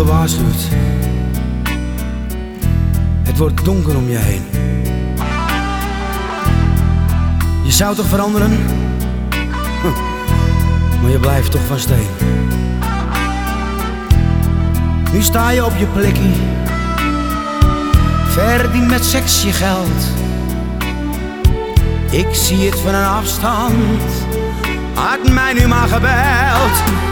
gewaarschuwd. Het wordt donker om je heen. Je zou toch veranderen? Maar je blijft toch van steen. Nu sta je op je plekje. Verdien met seks je geld. Ik zie het van een afstand. Had mij nu maar gebeld.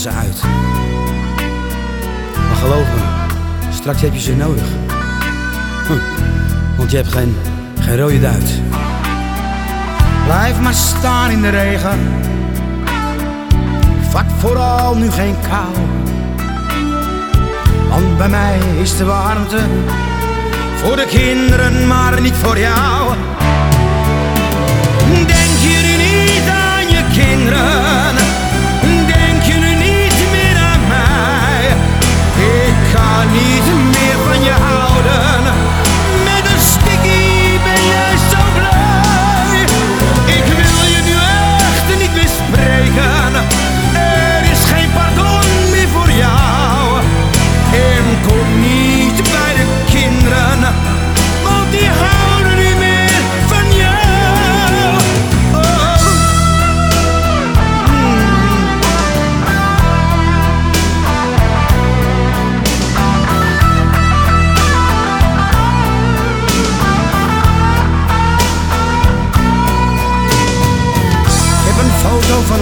Ze uit. Maar geloof me, straks heb je ze nodig. Want je hebt geen, geen rode duit. Blijf maar staan in de regen. Vat vooral nu geen kou. Want bij mij is de warmte voor de kinderen, maar niet voor jou.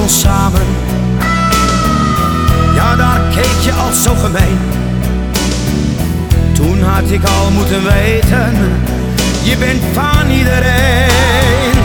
Samen. Ja, daar keek je al zo gemeen. Toen had ik al moeten weten, je bent van iedereen.